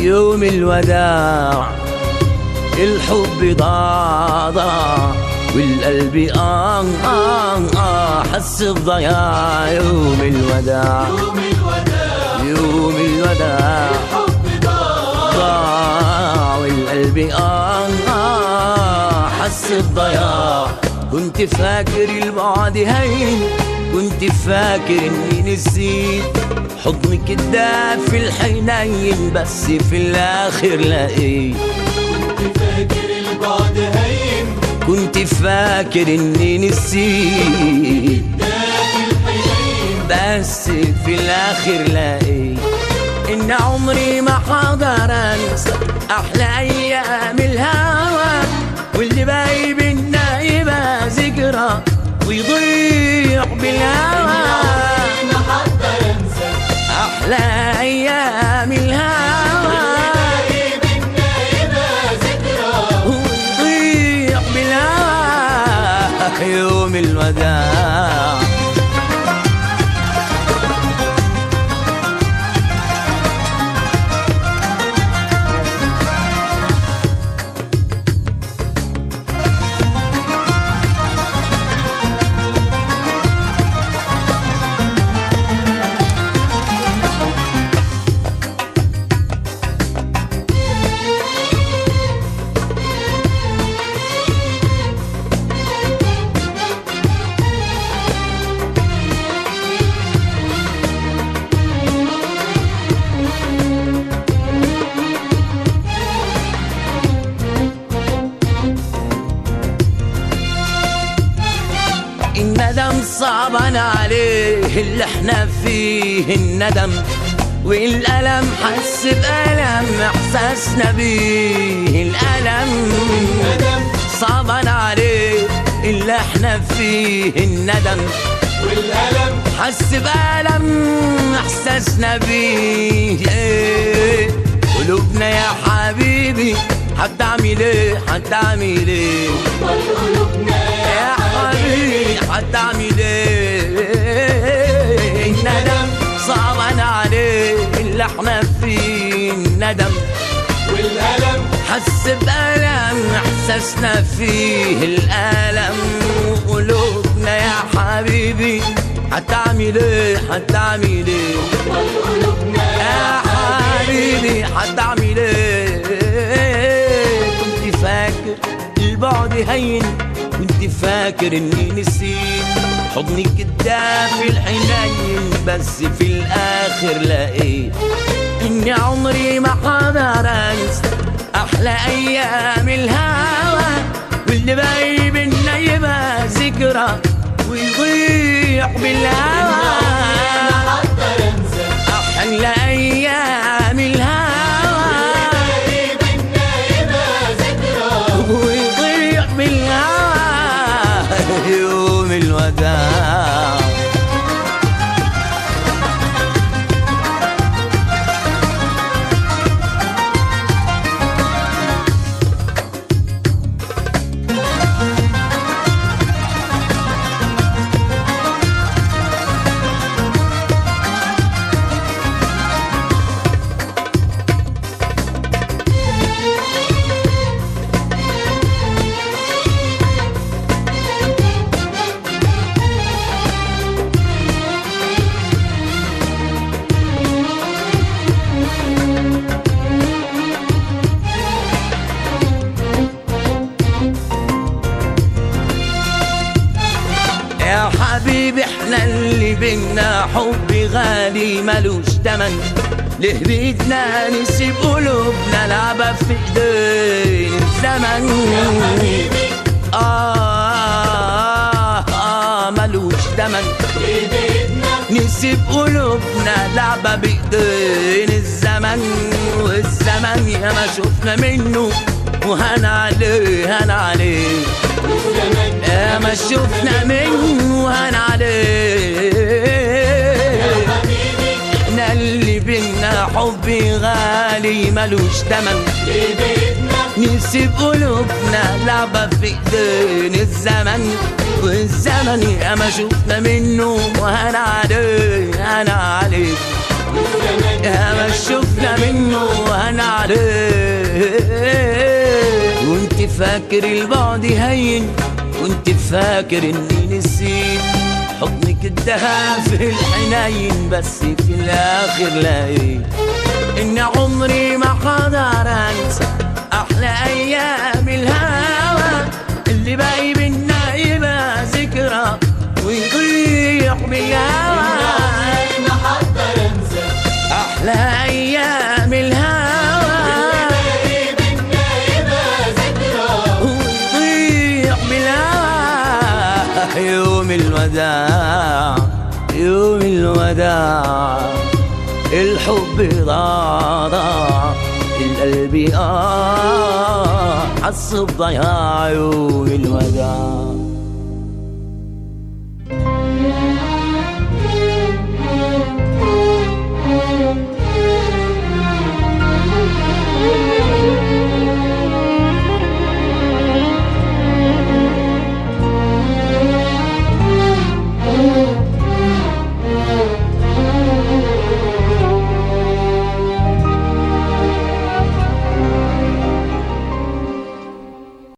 يوم الوداع الحب ضاع ضاع والقلب آه آه آه حس بضياع يوم الوداع يوم الوداع يوم الوداع. الحب ضاع والقلب آه آه حس بضياع كنت فاكر البعد هين كنت فاكر إني نسيت حضنك الدافي الحنين بس في الآخر لقيت. كنت فاكر البعد هين كنت فاكر إني نسيت. بس في الآخر لقيت. إن عمري ما حقدر أنسى أحلى أيام الهوى واللي باقي بينا يبقى ذكرى ويضيع بالهوى أحلى أيام الهوى. بينا ذكرى ويضيع بالهوى يوم الوداع. صعبان عليه اللي إحنا فيه الندم والألم حس بألم إحساسنا بيه الألم. ندم صعبان عليه اللي إحنا فيه الندم والألم حس بألم إحساسنا بيه. قلوبنا يا حبيبي هتعمل إيه؟ هتعمل إيه؟ والقلوبنا حبيبي هتعمل إيه الندم صعبان عليه اللي إحنا فيه الندم. والألم حس بألم إحساسنا فيه الألم. وقلوبنا يا حبيبي هتعمل إيه هتعمل إيه يا حبيبي هتعمل إيه كنت فاكر البعد هين فاكر إني نسيت حضنك الدافي الحنين بس في الآخر لقيت إني عمري ما حقدر أنسى أحلى أيام الهوى. واللي باقي بينا يبقى ذكرى ويضيع بالهوى. حقدر إحنا اللي بينا حب غالي ملوش تمن. ليه بيدنا نسيب قلوبنا لعبة في إيدين الزمن حبيبي آه, آه, آه ملوش تمن. نسيب قلوبنا لعبة بإيدين الزمن؟ والزمن يا ما شفنا منه وهنا عليه هنا عليه يا ما شفنا منه عليه. حبيبي إحنا اللي بينا حب غالي ملوش تمن. نسيب قلوبنا لعبة في ايدين الزمن. والزمن يا ما شفنا منه وهنا عليه هنا عليه. يا ما شفنا منه وهنا فاكر البعد هين كنت فاكر اني نسيت. حضنك ادها في الحنين بس في الآخر لقيت إن عمري ما قدر أنسى أحلى أيام الهوى. اللي باقي بينا يوم الوداع يوم الوداع. الحب ضاع القلب آه. حس بضياع يوم الوداع.